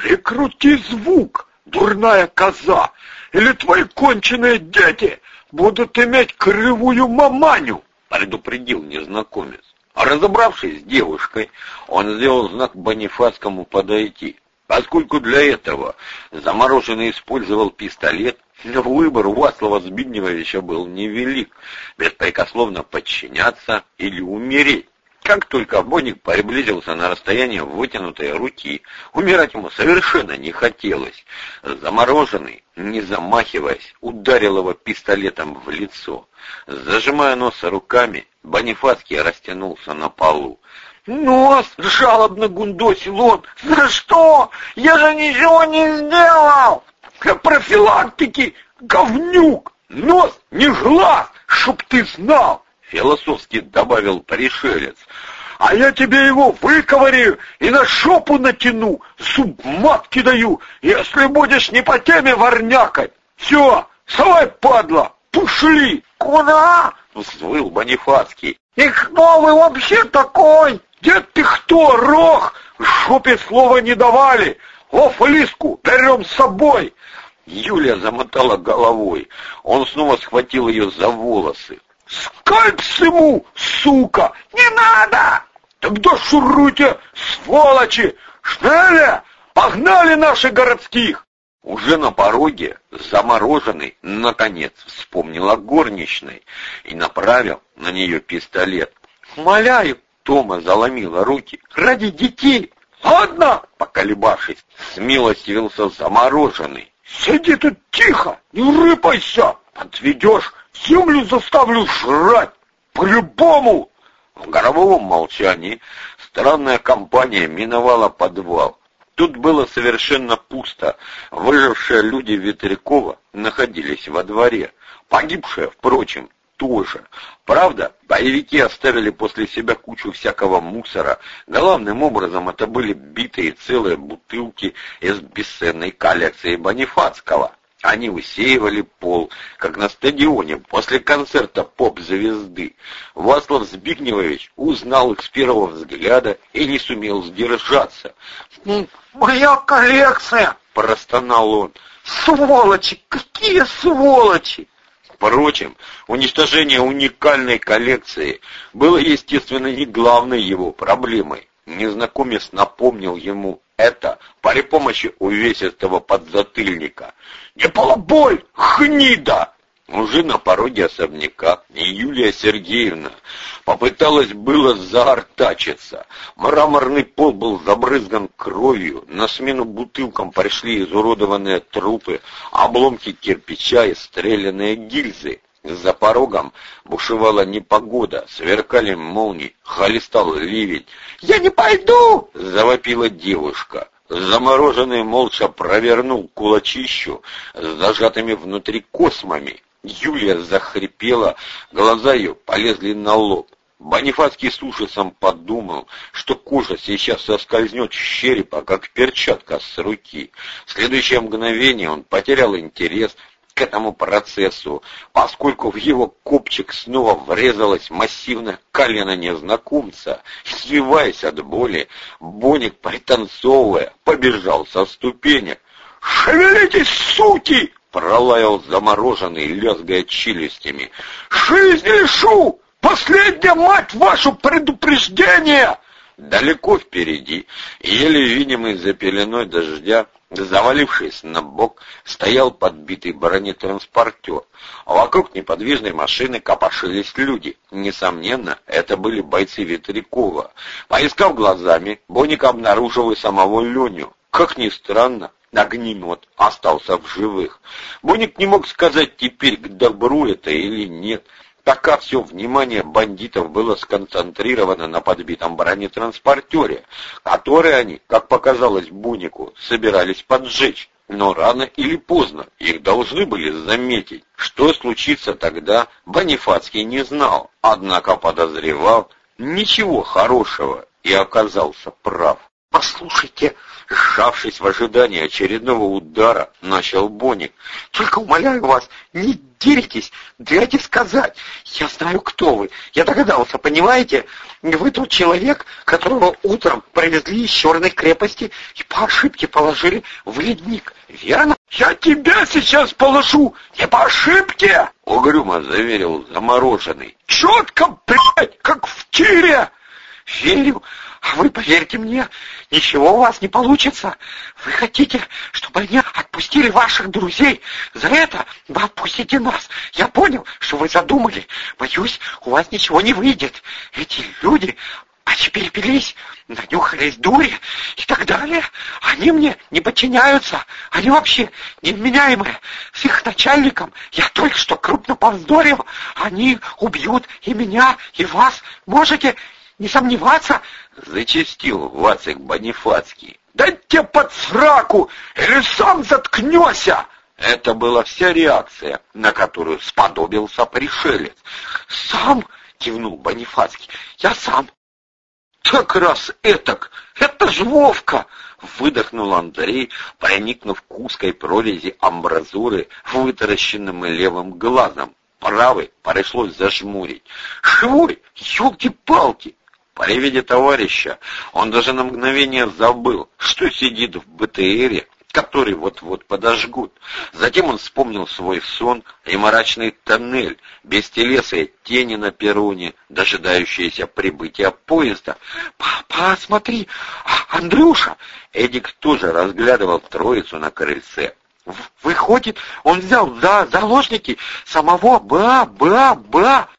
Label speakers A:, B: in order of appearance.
A: Прикрути звук, дурная коза, или твои конченые дети будут иметь кривую маманю, предупредил незнакомец. А разобравшись с девушкой, он сделал знак Бонифацкому подойти. Поскольку для этого замороженный использовал пистолет, выбор у Васлова Збигневовича был невелик, беспрекословно подчиняться или умереть. Как только Боник приблизился на расстояние вытянутой руки, умирать ему совершенно не хотелось. Замороженный, не замахиваясь, ударил его пистолетом в лицо. Зажимая нос руками, Бонифацкий растянулся на полу.
B: «Нос!» — жалобно гундосил он. «За что? Я же ничего не сделал!»
A: «Для профилактики, говнюк! Нос не глаз, чтоб ты знал!» Философски добавил пришелец. А я тебе его выковырю и на шопу натяну, зуб матки даю, если будешь не по теме ворнякать. Все, совай, падла, пошли.
B: Куда?
A: Взвыл Бонифацкий.
B: И кто вы вообще такой?
A: Дед ты кто, рох? В шопе слова не давали. О, Фалиску берем с собой. Юлия замотала головой. Он снова схватил ее за волосы. Скальпс ему, сука!
B: Не надо!
A: Тогда шуруйте, сволочи! Шнеля! Погнали наших городских! Уже на пороге, замороженный, наконец вспомнил о горничной и направил на нее пистолет. «Умоляю!» — Тома заломила руки. «Ради детей!» «Ладно!» — поколебавшись, смилостивился замороженный. «Сиди тут тихо, не рыпайся! Отведешь Землю заставлю жрать! По-любому!» В горовом молчании странная компания миновала подвал. Тут было совершенно пусто. Выжившие люди Ветрякова находились во дворе. Погибшие, впрочем, тоже. Правда, боевики оставили после себя кучу всякого мусора. Главным образом это были битые целые бутылки из бесценной коллекции Бонифацкого. Они усеивали пол, как на стадионе после концерта поп-звезды. Васлав Збигневович узнал их с первого взгляда и не сумел сдержаться.
B: «Моя коллекция!»
A: — простонал он.
B: «Сволочи! Какие сволочи!»
A: Впрочем, уничтожение уникальной коллекции было, естественно, не главной его проблемой. Незнакомец напомнил ему это при помощи увесистого подзатыльника. «Не полобой, хнида!» Уже на пороге особняка Юлия Сергеевна попыталась было заортачиться. Мраморный пол был забрызган кровью, на смену бутылкам пришли изуродованные трупы, обломки кирпича и стрелянные гильзы. За порогом бушевала непогода, сверкали молнии, холестал ливень. «Я не пойду!» — завопила девушка. Замороженный молча провернул кулачищу с зажатыми внутри космами. Юлия захрипела, глаза ее полезли на лоб. Бонифацкий с ужасом подумал, что кожа сейчас соскользнет с черепа, как перчатка с руки. В следующее мгновение он потерял интерес к этому процессу, поскольку в его копчик снова врезалось массивное колено незнакомца. Извиваясь от боли, Боник, пританцовывая, побежал со ступенек. «Шевелитесь, суки!» — пролаял замороженный, лязгая челюстями. «Жизнь лишу! Последняя, мать вашу, предупреждение!» Далеко впереди, еле видимый за пеленой дождя, Завалившись на бок, стоял подбитый бронетранспортер, вокруг неподвижной машины копошились люди. Несомненно, это были бойцы Ветрякова. Поискав глазами, Боник обнаружил и самого Леню. Как ни странно, огнемет остался в живых. Боник не мог сказать теперь, к добру это или нет, пока все внимание бандитов было сконцентрировано на подбитом бронетранспортере, который они, как показалось Бунику, собирались поджечь. Но рано или поздно их должны были заметить. Что случится тогда, Бонифацкий не знал, однако подозревал ничего хорошего и оказался прав. «Послушайте!» Сжавшись в ожидании очередного удара, начал Боник. «Только умоляю вас, не
B: материтесь? Дайте сказать. Я знаю, кто вы. Я догадался, понимаете? Вы тот человек, которого утром привезли из черной крепости и по ошибке положили в ледник. Верно? Я тебя сейчас положу, не по ошибке!
A: Угрюмо заверил замороженный.
B: Четко, блядь, как в тире! Верю, а вы поверьте мне, ничего у вас не получится. Вы хотите, чтобы они отпустили ваших друзей? За это вы отпустите нас. Я понял, что вы задумали. Боюсь, у вас ничего не выйдет. Эти люди они перепились, нанюхались дури и так далее. Они мне не подчиняются. Они вообще невменяемые. С их начальником я только что крупно повздорил. Они убьют и меня, и вас. Можете не сомневаться,
A: зачастил Вацик Бонифацкий.
B: Да тебе под сраку, или сам заткнешься!
A: Это была вся реакция, на которую сподобился пришелец.
B: «Сам?» — кивнул Бонифацкий. «Я сам». «Так раз этак! Это ж Вовка!» — выдохнул Андрей, проникнув к узкой прорези амбразуры вытаращенным левым глазом. Правый пришлось зажмурить. «Живой! Ёлки-палки!
A: При виде товарища он даже на мгновение забыл, что сидит в БТРе, который вот-вот подожгут. Затем он вспомнил свой сон и мрачный тоннель, без тени на перроне, дожидающиеся прибытия поезда.
B: «Папа, смотри, а, Андрюша!»
A: Эдик тоже разглядывал троицу на крыльце.
B: «Выходит, он взял за заложники самого Ба-Ба-Ба!»